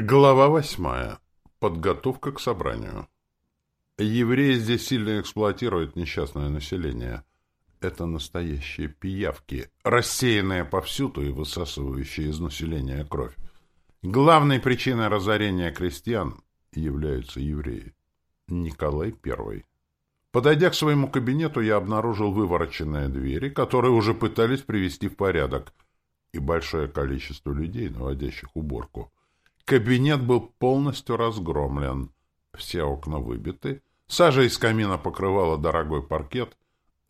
Глава восьмая. Подготовка к собранию. Евреи здесь сильно эксплуатируют несчастное население. Это настоящие пиявки, рассеянные повсюду и высасывающие из населения кровь. Главной причиной разорения крестьян являются евреи. Николай I. Подойдя к своему кабинету, я обнаружил вывороченные двери, которые уже пытались привести в порядок, и большое количество людей, наводящих уборку. Кабинет был полностью разгромлен. Все окна выбиты. Сажа из камина покрывала дорогой паркет.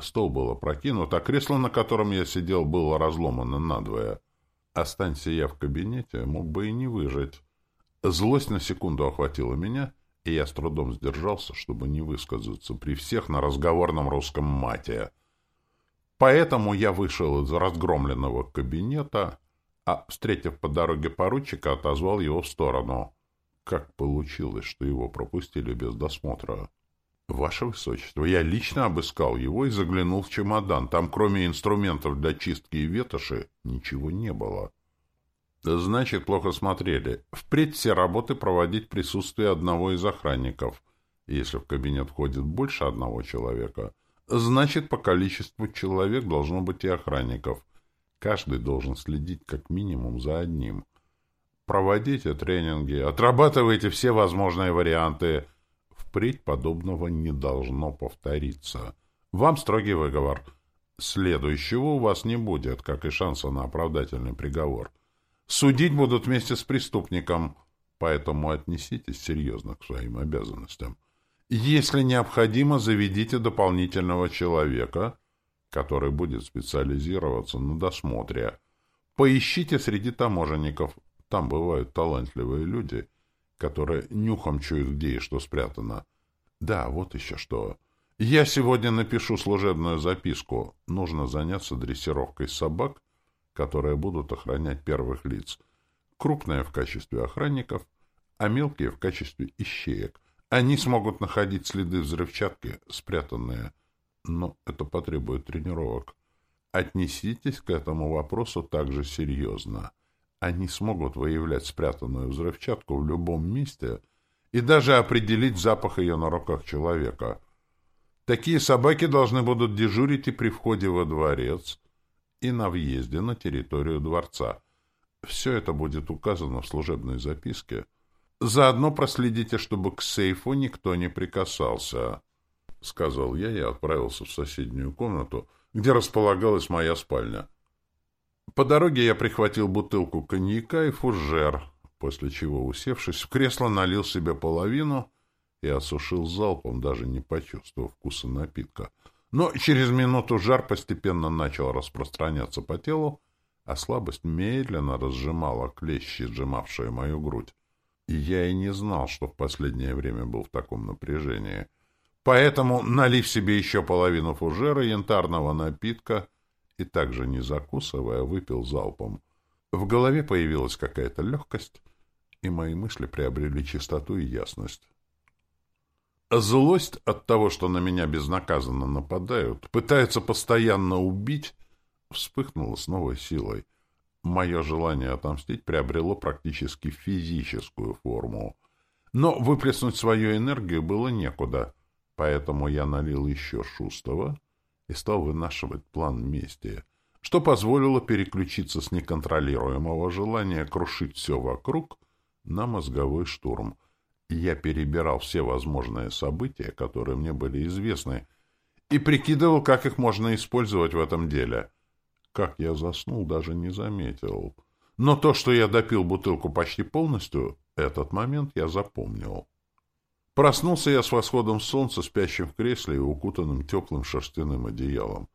Стол был опрокинут, а кресло, на котором я сидел, было разломано надвое. Останься я в кабинете, мог бы и не выжить. Злость на секунду охватила меня, и я с трудом сдержался, чтобы не высказаться при всех на разговорном русском мате. Поэтому я вышел из разгромленного кабинета а, встретив по дороге поручика, отозвал его в сторону. Как получилось, что его пропустили без досмотра? Ваше Высочество, я лично обыскал его и заглянул в чемодан. Там, кроме инструментов для чистки и ветоши, ничего не было. Значит, плохо смотрели. Впредь все работы проводить в присутствии одного из охранников. Если в кабинет входит больше одного человека, значит, по количеству человек должно быть и охранников. Каждый должен следить как минимум за одним. Проводите тренинги, отрабатывайте все возможные варианты. Впредь подобного не должно повториться. Вам строгий выговор. Следующего у вас не будет, как и шанса на оправдательный приговор. Судить будут вместе с преступником, поэтому отнеситесь серьезно к своим обязанностям. Если необходимо, заведите дополнительного человека — который будет специализироваться на досмотре. Поищите среди таможенников. Там бывают талантливые люди, которые нюхом чуют, где и что спрятано. Да, вот еще что. Я сегодня напишу служебную записку. Нужно заняться дрессировкой собак, которые будут охранять первых лиц. Крупные в качестве охранников, а мелкие в качестве ищеек. Они смогут находить следы взрывчатки, спрятанные но это потребует тренировок. Отнеситесь к этому вопросу также серьезно. Они смогут выявлять спрятанную взрывчатку в любом месте и даже определить запах ее на руках человека. Такие собаки должны будут дежурить и при входе во дворец, и на въезде на территорию дворца. Все это будет указано в служебной записке. Заодно проследите, чтобы к сейфу никто не прикасался. — сказал я и отправился в соседнюю комнату, где располагалась моя спальня. По дороге я прихватил бутылку коньяка и фужер, после чего, усевшись в кресло, налил себе половину и осушил залпом, даже не почувствовав вкуса напитка. Но через минуту жар постепенно начал распространяться по телу, а слабость медленно разжимала клещи, сжимавшие мою грудь. И я и не знал, что в последнее время был в таком напряжении — Поэтому, налив себе еще половину фужера янтарного напитка и также не закусывая, выпил залпом. В голове появилась какая-то легкость, и мои мысли приобрели чистоту и ясность. Злость от того, что на меня безнаказанно нападают, пытаются постоянно убить, вспыхнула с новой силой. Мое желание отомстить приобрело практически физическую форму. Но выплеснуть свою энергию было некуда — Поэтому я налил еще шустого и стал вынашивать план мести, что позволило переключиться с неконтролируемого желания крушить все вокруг на мозговой штурм. Я перебирал все возможные события, которые мне были известны, и прикидывал, как их можно использовать в этом деле. Как я заснул, даже не заметил. Но то, что я допил бутылку почти полностью, этот момент я запомнил. Проснулся я с восходом солнца, спящим в кресле и укутанным теплым шерстяным одеялом.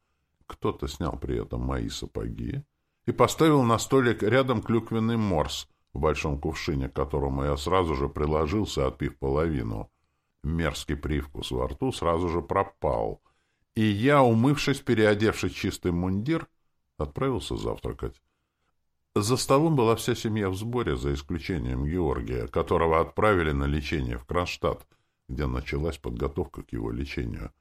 Кто-то снял при этом мои сапоги и поставил на столик рядом клюквенный морс в большом кувшине, к которому я сразу же приложился, отпив половину. Мерзкий привкус во рту сразу же пропал, и я, умывшись, переодевшись чистый мундир, отправился завтракать. За столом была вся семья в сборе, за исключением Георгия, которого отправили на лечение в Кронштадт, где началась подготовка к его лечению.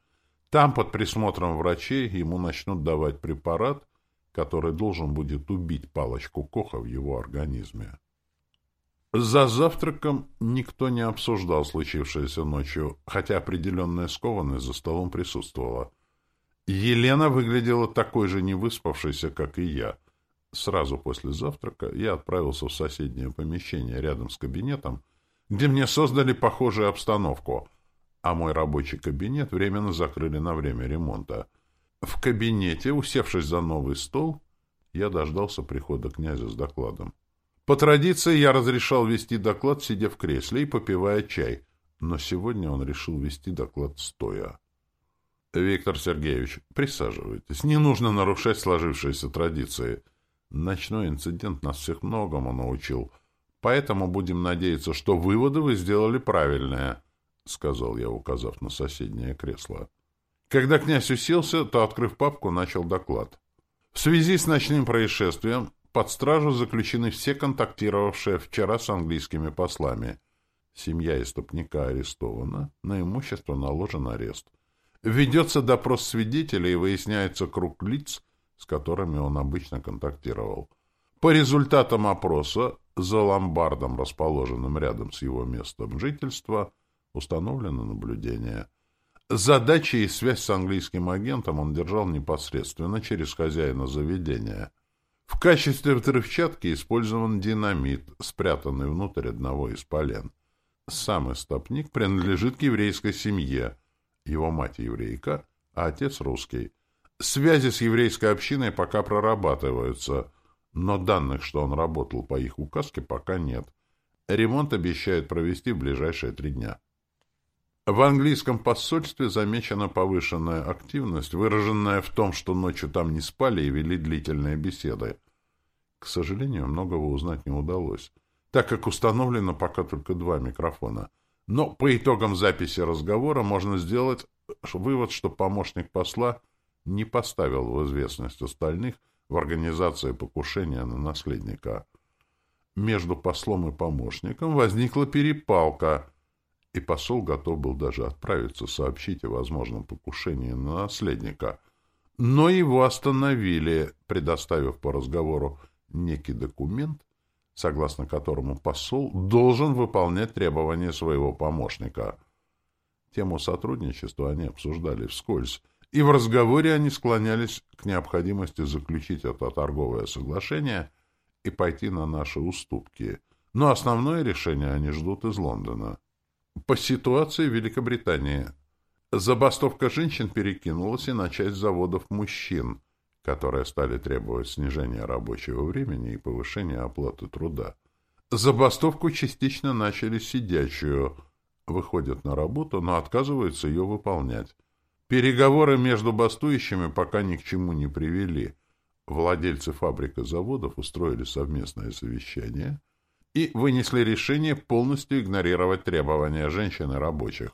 Там, под присмотром врачей, ему начнут давать препарат, который должен будет убить палочку Коха в его организме. За завтраком никто не обсуждал случившееся ночью, хотя определенная скованность за столом присутствовала. Елена выглядела такой же невыспавшейся, как и я. Сразу после завтрака я отправился в соседнее помещение рядом с кабинетом, где мне создали похожую обстановку, а мой рабочий кабинет временно закрыли на время ремонта. В кабинете, усевшись за новый стол, я дождался прихода князя с докладом. По традиции я разрешал вести доклад, сидя в кресле и попивая чай, но сегодня он решил вести доклад стоя. «Виктор Сергеевич, присаживайтесь. Не нужно нарушать сложившиеся традиции. Ночной инцидент нас всех многому научил, поэтому будем надеяться, что выводы вы сделали правильные», — сказал я, указав на соседнее кресло. Когда князь уселся, то, открыв папку, начал доклад. В связи с ночным происшествием под стражу заключены все контактировавшие вчера с английскими послами. Семья истопника арестована, на имущество наложен арест. Ведется допрос свидетелей и выясняется круг лиц, с которыми он обычно контактировал. По результатам опроса за ломбардом, расположенным рядом с его местом жительства, установлено наблюдение. Задачи и связь с английским агентом он держал непосредственно через хозяина заведения – в качестве взрывчатки использован динамит, спрятанный внутрь одного из полен. Сам истопник принадлежит к еврейской семье. Его мать еврейка, а отец русский. Связи с еврейской общиной пока прорабатываются, но данных, что он работал по их указке, пока нет. Ремонт обещают провести в ближайшие три дня. В английском посольстве замечена повышенная активность, выраженная в том, что ночью там не спали и вели длительные беседы. К сожалению, многого узнать не удалось, так как установлено пока только два микрофона. Но по итогам записи разговора можно сделать вывод, что помощник посла не поставил в известность остальных в организации покушения на наследника. Между послом и помощником возникла перепалка — и посол готов был даже отправиться сообщить о возможном покушении на наследника. Но его остановили, предоставив по разговору некий документ, согласно которому посол должен выполнять требования своего помощника. Тему сотрудничества они обсуждали вскользь, и в разговоре они склонялись к необходимости заключить это торговое соглашение и пойти на наши уступки. Но основное решение они ждут из Лондона. По ситуации в Великобритании. Забастовка женщин перекинулась и на часть заводов мужчин, которые стали требовать снижения рабочего времени и повышения оплаты труда. Забастовку частично начали сидячую, выходят на работу, но отказываются ее выполнять. Переговоры между бастующими пока ни к чему не привели. Владельцы фабрик и заводов устроили совместное совещание – и вынесли решение полностью игнорировать требования женщин и рабочих.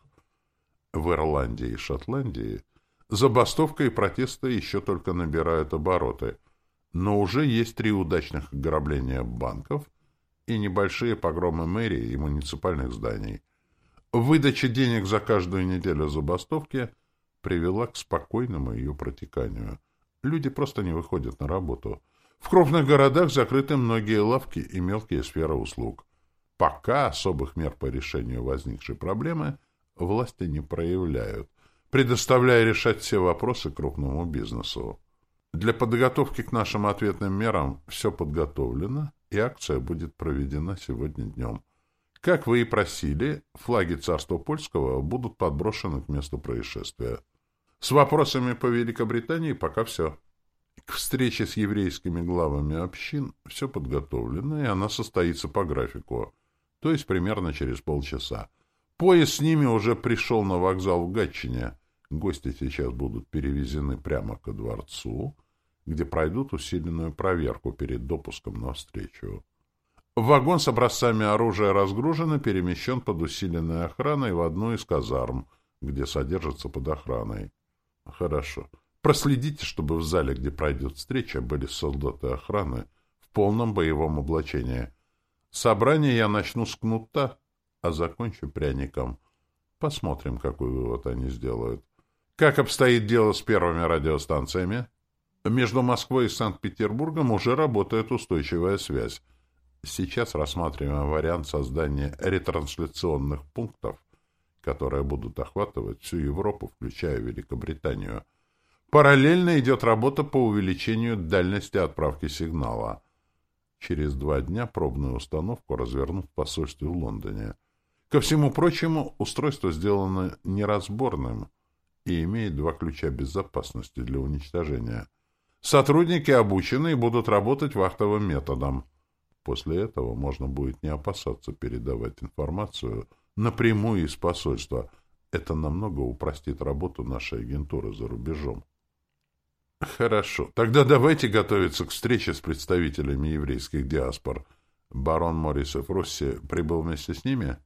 В Ирландии и Шотландии забастовка и протесты еще только набирают обороты, но уже есть три удачных ограбления банков и небольшие погромы мэрии и муниципальных зданий. Выдача денег за каждую неделю забастовки привела к спокойному ее протеканию. Люди просто не выходят на работу – в крупных городах закрыты многие лавки и мелкие сферы услуг. Пока особых мер по решению возникшей проблемы власти не проявляют, предоставляя решать все вопросы крупному бизнесу. Для подготовки к нашим ответным мерам все подготовлено, и акция будет проведена сегодня днем. Как вы и просили, флаги царства польского будут подброшены к месту происшествия. С вопросами по Великобритании пока все. К встрече с еврейскими главами общин все подготовлено, и она состоится по графику, то есть примерно через полчаса. Поезд с ними уже пришел на вокзал в Гатчине. Гости сейчас будут перевезены прямо ко дворцу, где пройдут усиленную проверку перед допуском на встречу. Вагон с образцами оружия разгружен и перемещен под усиленной охраной в одну из казарм, где содержится под охраной. Хорошо. Проследите, чтобы в зале, где пройдет встреча, были солдаты охраны в полном боевом облачении. Собрание я начну с кнута, а закончу пряником. Посмотрим, какой вывод они сделают. Как обстоит дело с первыми радиостанциями? Между Москвой и Санкт-Петербургом уже работает устойчивая связь. Сейчас рассматриваем вариант создания ретрансляционных пунктов, которые будут охватывать всю Европу, включая Великобританию. Параллельно идет работа по увеличению дальности отправки сигнала. Через два дня пробную установку развернут в посольстве в Лондоне. Ко всему прочему, устройство сделано неразборным и имеет два ключа безопасности для уничтожения. Сотрудники обучены и будут работать вахтовым методом. После этого можно будет не опасаться передавать информацию напрямую из посольства. Это намного упростит работу нашей агентуры за рубежом. Хорошо. Тогда давайте готовиться к встрече с представителями еврейских диаспор. Барон Морисов Росси прибыл вместе с ними?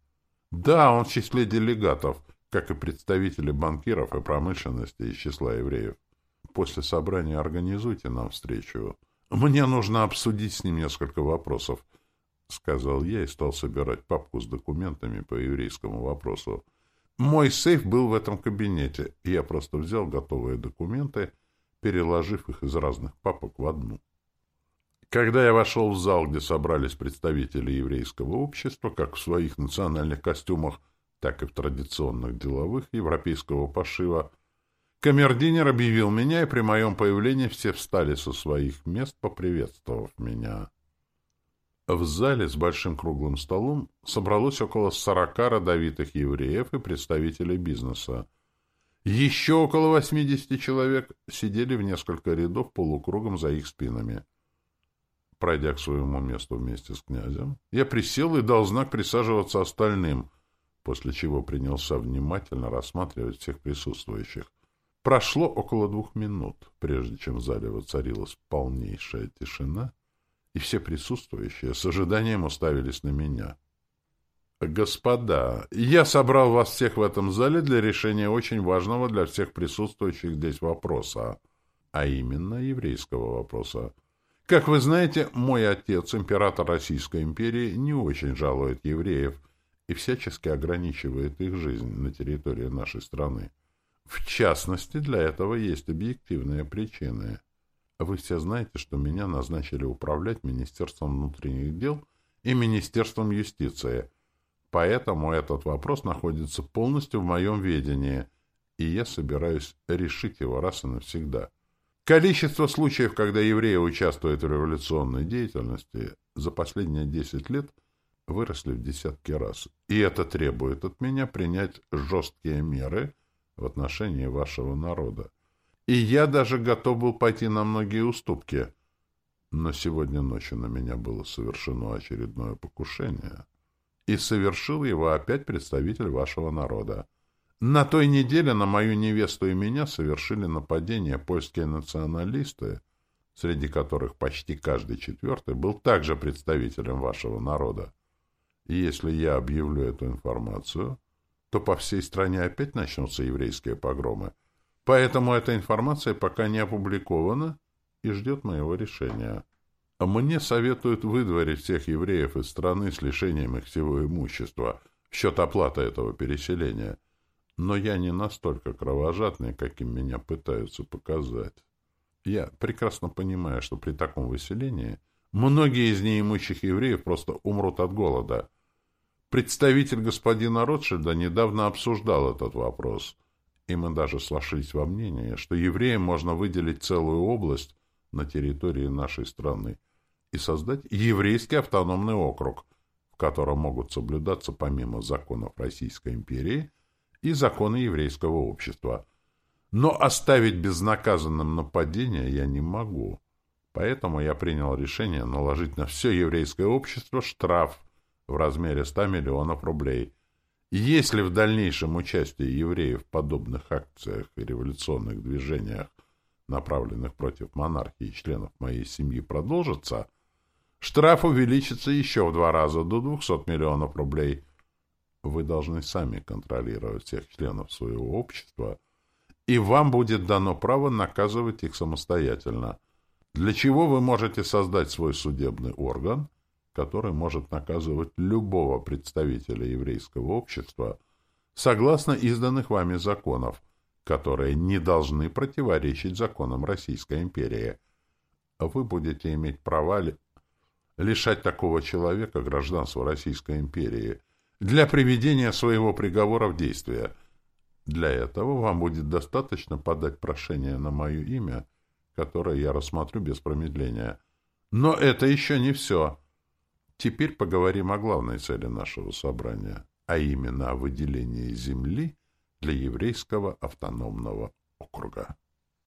Да, он в числе делегатов, как и представители банкиров и промышленности из числа евреев. После собрания организуйте нам встречу. Мне нужно обсудить с ним несколько вопросов, — сказал я и стал собирать папку с документами по еврейскому вопросу. Мой сейф был в этом кабинете, и я просто взял готовые документы, переложив их из разных папок в одну. Когда я вошел в зал, где собрались представители еврейского общества, как в своих национальных костюмах, так и в традиционных деловых европейского пошива, Камердинер объявил меня, и при моем появлении все встали со своих мест, поприветствовав меня. В зале с большим круглым столом собралось около сорока родовитых евреев и представителей бизнеса. Еще около восьмидесяти человек сидели в несколько рядов полукругом за их спинами. Пройдя к своему месту вместе с князем, я присел и дал знак присаживаться остальным, после чего принялся внимательно рассматривать всех присутствующих. Прошло около двух минут, прежде чем в зале воцарилась полнейшая тишина, и все присутствующие с ожиданием уставились на меня. «Господа, я собрал вас всех в этом зале для решения очень важного для всех присутствующих здесь вопроса, а именно еврейского вопроса. Как вы знаете, мой отец, император Российской империи, не очень жалует евреев и всячески ограничивает их жизнь на территории нашей страны. В частности, для этого есть объективные причины. Вы все знаете, что меня назначили управлять Министерством внутренних дел и Министерством юстиции, поэтому этот вопрос находится полностью в моем ведении, и я собираюсь решить его раз и навсегда. Количество случаев, когда евреи участвуют в революционной деятельности, за последние десять лет выросли в десятки раз, и это требует от меня принять жесткие меры – в отношении вашего народа. И я даже готов был пойти на многие уступки. Но сегодня ночью на меня было совершено очередное покушение. И совершил его опять представитель вашего народа. На той неделе на мою невесту и меня совершили нападение польские националисты, среди которых почти каждый четвертый был также представителем вашего народа. И если я объявлю эту информацию, то по всей стране опять начнутся еврейские погромы. Поэтому эта информация пока не опубликована и ждет моего решения. Мне советуют выдворить всех евреев из страны с лишением их всего имущества в счет оплаты этого переселения. Но я не настолько кровожадный, каким меня пытаются показать. Я прекрасно понимаю, что при таком выселении многие из неимущих евреев просто умрут от голода — Представитель господина Ротшильда недавно обсуждал этот вопрос, и мы даже сошлись во мнении, что евреям можно выделить целую область на территории нашей страны и создать еврейский автономный округ, в котором могут соблюдаться помимо законов Российской империи и законы еврейского общества. Но оставить безнаказанным нападение я не могу. Поэтому я принял решение наложить на все еврейское общество штраф – в размере 100 миллионов рублей. Если в дальнейшем участие евреев в подобных акциях и революционных движениях, направленных против монархии и членов моей семьи, продолжится, штраф увеличится еще в два раза до 200 миллионов рублей. Вы должны сами контролировать всех членов своего общества, и вам будет дано право наказывать их самостоятельно, для чего вы можете создать свой судебный орган – который может наказывать любого представителя еврейского общества согласно изданных вами законов, которые не должны противоречить законам Российской империи. Вы будете иметь права лишать такого человека гражданства Российской империи для приведения своего приговора в действие. Для этого вам будет достаточно подать прошение на мое имя, которое я рассмотрю без промедления. Но это еще не все. Теперь поговорим о главной цели нашего собрания, а именно о выделении земли для еврейского автономного округа.